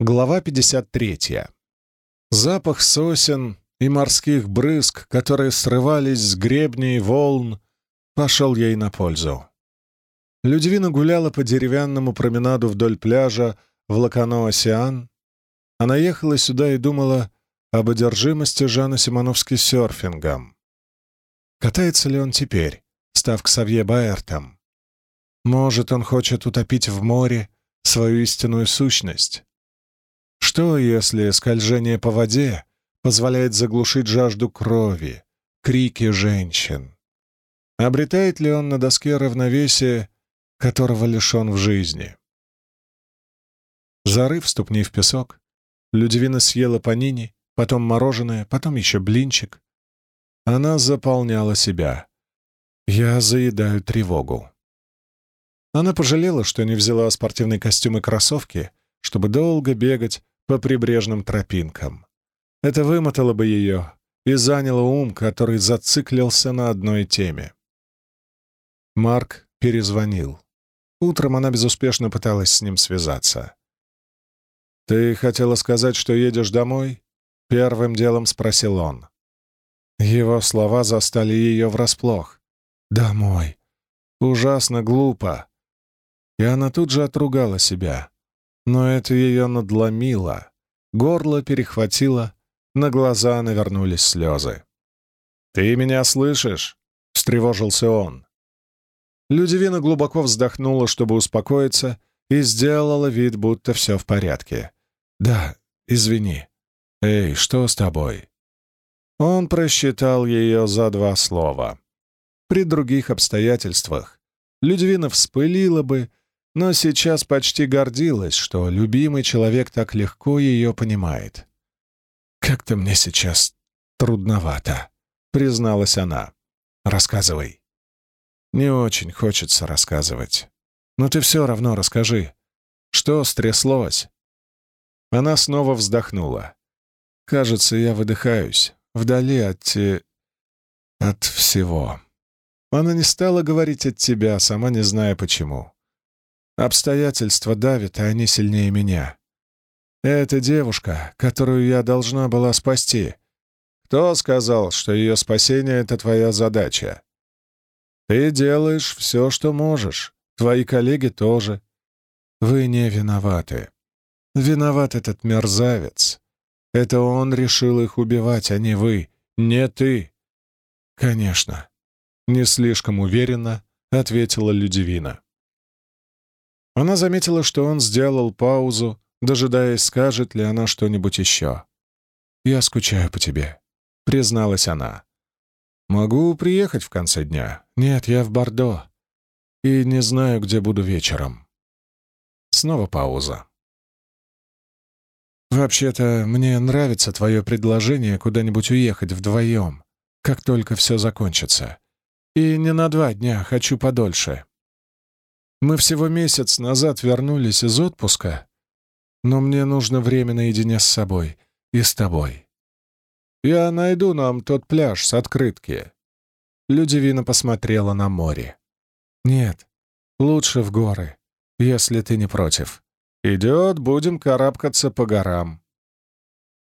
Глава 53. Запах сосен и морских брызг, которые срывались с гребней волн, пошел ей на пользу. Людвина гуляла по деревянному променаду вдоль пляжа в Лакано-Осиан. Она ехала сюда и думала об одержимости Жана Симоновски серфингом. Катается ли он теперь, став к Савье Баэртом? Может, он хочет утопить в море свою истинную сущность? Что, если скольжение по воде позволяет заглушить жажду крови, крики женщин? Обретает ли он на доске равновесие, которого лишен в жизни? Зарыв ступни в песок, Людивина съела панини, потом мороженое, потом еще блинчик. Она заполняла себя. Я заедаю тревогу. Она пожалела, что не взяла спортивный костюм и кроссовки, чтобы долго бегать по прибрежным тропинкам. Это вымотало бы ее и заняло ум, который зациклился на одной теме. Марк перезвонил. Утром она безуспешно пыталась с ним связаться. «Ты хотела сказать, что едешь домой?» — первым делом спросил он. Его слова застали ее врасплох. «Домой. Ужасно глупо». И она тут же отругала себя но это ее надломило, горло перехватило, на глаза навернулись слезы. «Ты меня слышишь?» — встревожился он. Людивина глубоко вздохнула, чтобы успокоиться, и сделала вид, будто все в порядке. «Да, извини. Эй, что с тобой?» Он просчитал ее за два слова. При других обстоятельствах Людвина вспылила бы но сейчас почти гордилась, что любимый человек так легко ее понимает. «Как-то мне сейчас трудновато», — призналась она. «Рассказывай». «Не очень хочется рассказывать. Но ты все равно расскажи. Что стряслось?» Она снова вздохнула. «Кажется, я выдыхаюсь, вдали от те... от всего». Она не стала говорить от тебя, сама не зная почему. Обстоятельства давят, а они сильнее меня. Эта девушка, которую я должна была спасти. Кто сказал, что ее спасение — это твоя задача? Ты делаешь все, что можешь. Твои коллеги тоже. Вы не виноваты. Виноват этот мерзавец. Это он решил их убивать, а не вы, не ты. Конечно. Не слишком уверенно ответила Людивина. Она заметила, что он сделал паузу, дожидаясь, скажет ли она что-нибудь еще. «Я скучаю по тебе», — призналась она. «Могу приехать в конце дня. Нет, я в Бордо. И не знаю, где буду вечером». Снова пауза. «Вообще-то, мне нравится твое предложение куда-нибудь уехать вдвоем, как только все закончится. И не на два дня, хочу подольше. Мы всего месяц назад вернулись из отпуска, но мне нужно время наедине с собой и с тобой. Я найду нам тот пляж с открытки. Людивина посмотрела на море. Нет, лучше в горы, если ты не против. Идет, будем карабкаться по горам.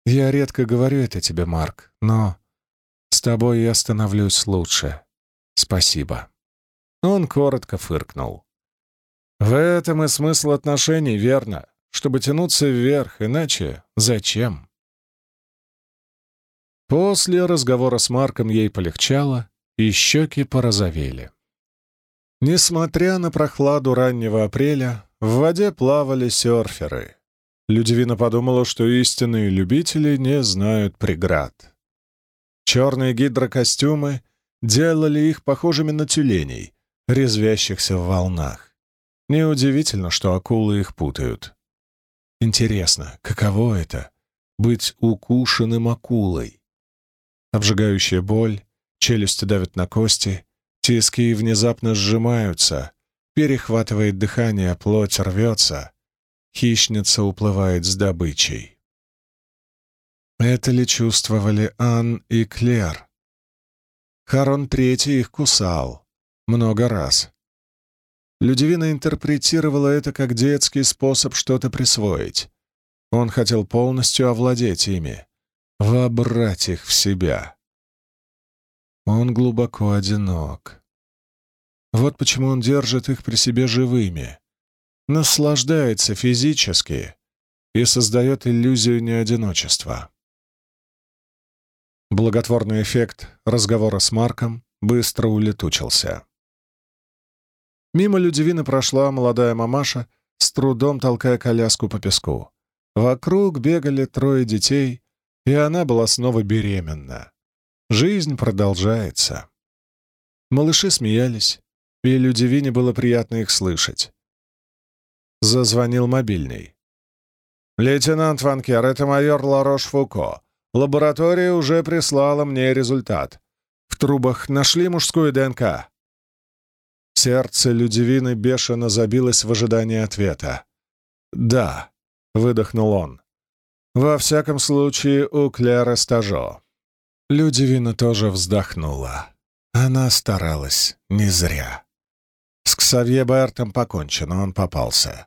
Я редко говорю это тебе, Марк, но с тобой я становлюсь лучше. Спасибо. Он коротко фыркнул. В этом и смысл отношений, верно? Чтобы тянуться вверх, иначе зачем? После разговора с Марком ей полегчало, и щеки порозовели. Несмотря на прохладу раннего апреля, в воде плавали серферы. Людивина подумала, что истинные любители не знают преград. Черные гидрокостюмы делали их похожими на тюленей, резвящихся в волнах. Неудивительно, что акулы их путают. Интересно, каково это — быть укушенным акулой? Обжигающая боль, челюсти давят на кости, тиски внезапно сжимаются, перехватывает дыхание, плоть рвется, хищница уплывает с добычей. Это ли чувствовали Ан и Клер? Харон Третий их кусал много раз. Людивина интерпретировала это как детский способ что-то присвоить. Он хотел полностью овладеть ими, вобрать их в себя. Он глубоко одинок. Вот почему он держит их при себе живыми, наслаждается физически и создает иллюзию неодиночества. Благотворный эффект разговора с Марком быстро улетучился. Мимо Людивины прошла молодая мамаша, с трудом толкая коляску по песку. Вокруг бегали трое детей, и она была снова беременна. Жизнь продолжается. Малыши смеялись, и Людивине было приятно их слышать. Зазвонил мобильный. «Лейтенант Ванкер, это майор Ларош-Фуко. Лаборатория уже прислала мне результат. В трубах нашли мужскую ДНК». Сердце Людивины бешено забилось в ожидании ответа. «Да», — выдохнул он. «Во всяком случае, у Клера Стажо». Людивина тоже вздохнула. Она старалась не зря. С Ксавье Бертом покончено, он попался.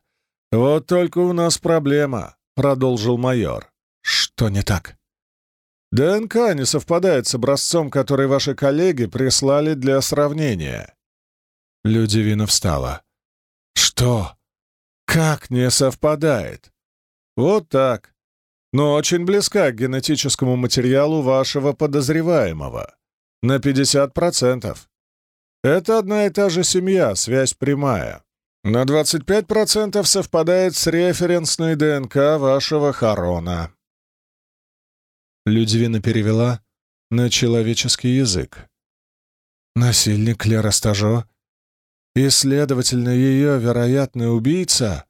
«Вот только у нас проблема», — продолжил майор. «Что не так?» «ДНК не совпадает с образцом, который ваши коллеги прислали для сравнения». Людивина встала. «Что? Как не совпадает?» «Вот так. Но очень близка к генетическому материалу вашего подозреваемого. На 50%. Это одна и та же семья, связь прямая. На 25% совпадает с референсной ДНК вашего Харона. Людвина перевела на человеческий язык. Насильник Лера Стажо и, следовательно, ее вероятный убийца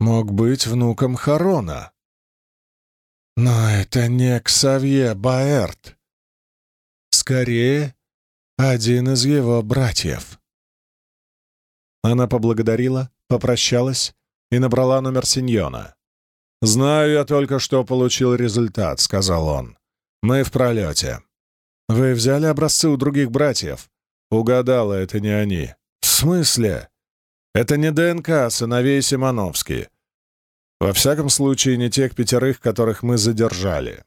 мог быть внуком Харона. Но это не Ксавье Баэрт. Скорее, один из его братьев. Она поблагодарила, попрощалась и набрала номер Синьона. «Знаю я только, что получил результат», — сказал он. «Мы в пролете. Вы взяли образцы у других братьев?» «Угадала, это не они». «В смысле?» «Это не ДНК сыновей Симоновски. Во всяком случае, не тех пятерых, которых мы задержали».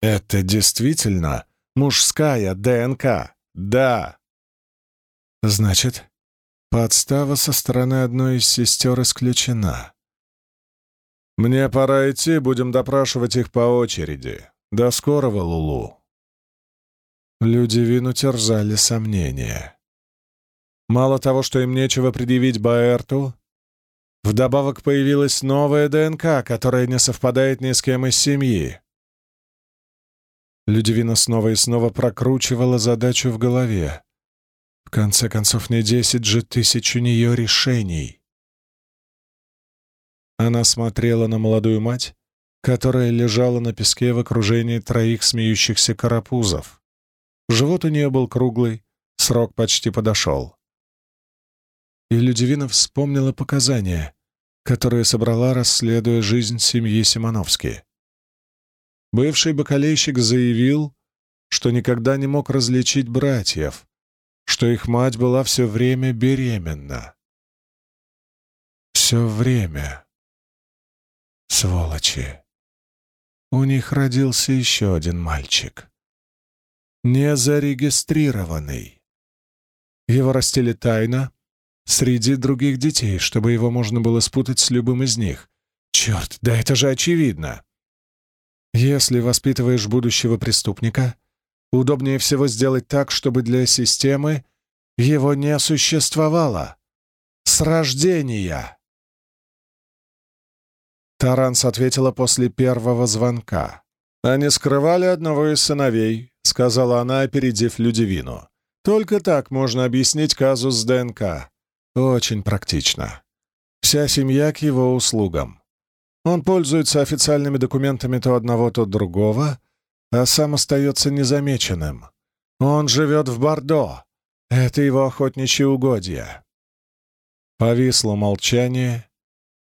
«Это действительно мужская ДНК?» «Да». «Значит, подстава со стороны одной из сестер исключена». «Мне пора идти, будем допрашивать их по очереди. До скорого, Лулу». Люди Вину терзали сомнения. Мало того, что им нечего предъявить Баэрту, вдобавок появилась новая ДНК, которая не совпадает ни с кем из семьи. Людивина снова и снова прокручивала задачу в голове. В конце концов, не десять же тысяч у нее решений. Она смотрела на молодую мать, которая лежала на песке в окружении троих смеющихся карапузов. Живот у нее был круглый, срок почти подошел. И Людивина вспомнила показания, которые собрала, расследуя жизнь семьи Симоновски. Бывший бакалейщик заявил, что никогда не мог различить братьев, что их мать была все время беременна. Все время. Сволочи. У них родился еще один мальчик. Незарегистрированный. Его растили тайно, среди других детей, чтобы его можно было спутать с любым из них. Черт, да это же очевидно. Если воспитываешь будущего преступника, удобнее всего сделать так, чтобы для системы его не существовало. С рождения. Таранс ответила после первого звонка. «Они скрывали одного из сыновей», — сказала она, опередив Людивину. «Только так можно объяснить казус ДНК. Очень практично. Вся семья к его услугам. Он пользуется официальными документами то одного, то другого, а сам остается незамеченным. Он живет в Бордо. Это его охотничье угодья. Повисло молчание,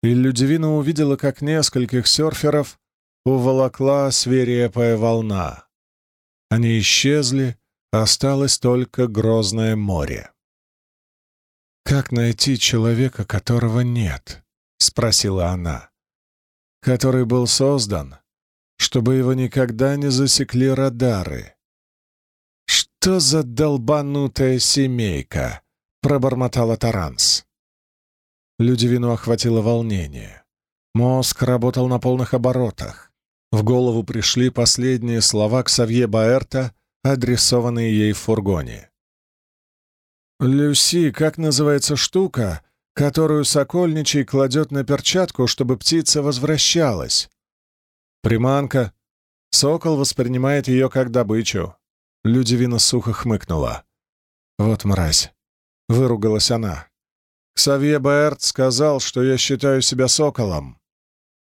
и Людивина увидела, как нескольких серферов уволокла свирепая волна. Они исчезли, осталось только грозное море. «Как найти человека, которого нет?» — спросила она. который был создан, чтобы его никогда не засекли радары. «Что за долбанутая семейка?» — пробормотала Таранс. Людивину охватило волнение. Мозг работал на полных оборотах. В голову пришли последние слова Ксавье Баэрта, адресованные ей в фургоне. «Люси, как называется штука, которую Сокольничий кладет на перчатку, чтобы птица возвращалась?» «Приманка. Сокол воспринимает ее как добычу». Людивина сухо хмыкнула. «Вот мразь!» — выругалась она. «Ксавье Баэрт сказал, что я считаю себя соколом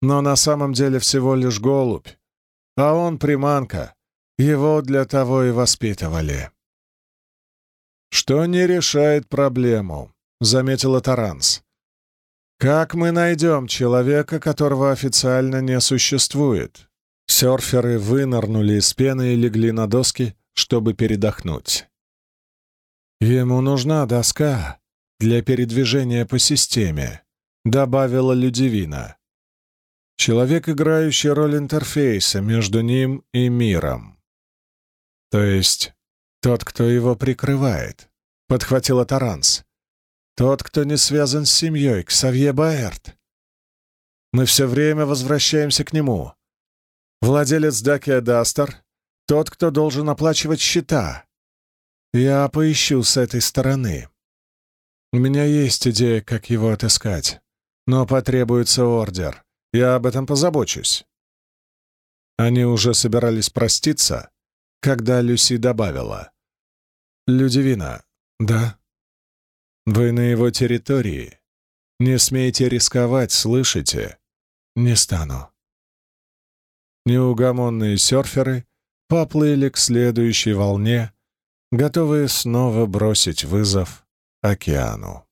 но на самом деле всего лишь голубь. А он приманка. Его для того и воспитывали. «Что не решает проблему», — заметила Таранс. «Как мы найдем человека, которого официально не существует?» Серферы вынырнули из пены и легли на доски, чтобы передохнуть. «Ему нужна доска для передвижения по системе», — добавила Людивина. Человек, играющий роль интерфейса между ним и миром. То есть тот, кто его прикрывает, — подхватила Таранс. Тот, кто не связан с семьей, Ксавье Баэрт. Мы все время возвращаемся к нему. Владелец Дакия Дастер — тот, кто должен оплачивать счета. Я поищу с этой стороны. У меня есть идея, как его отыскать, но потребуется ордер. Я об этом позабочусь». Они уже собирались проститься, когда Люси добавила. «Людивина, да? Вы на его территории. Не смейте рисковать, слышите? Не стану». Неугомонные серферы поплыли к следующей волне, готовые снова бросить вызов океану.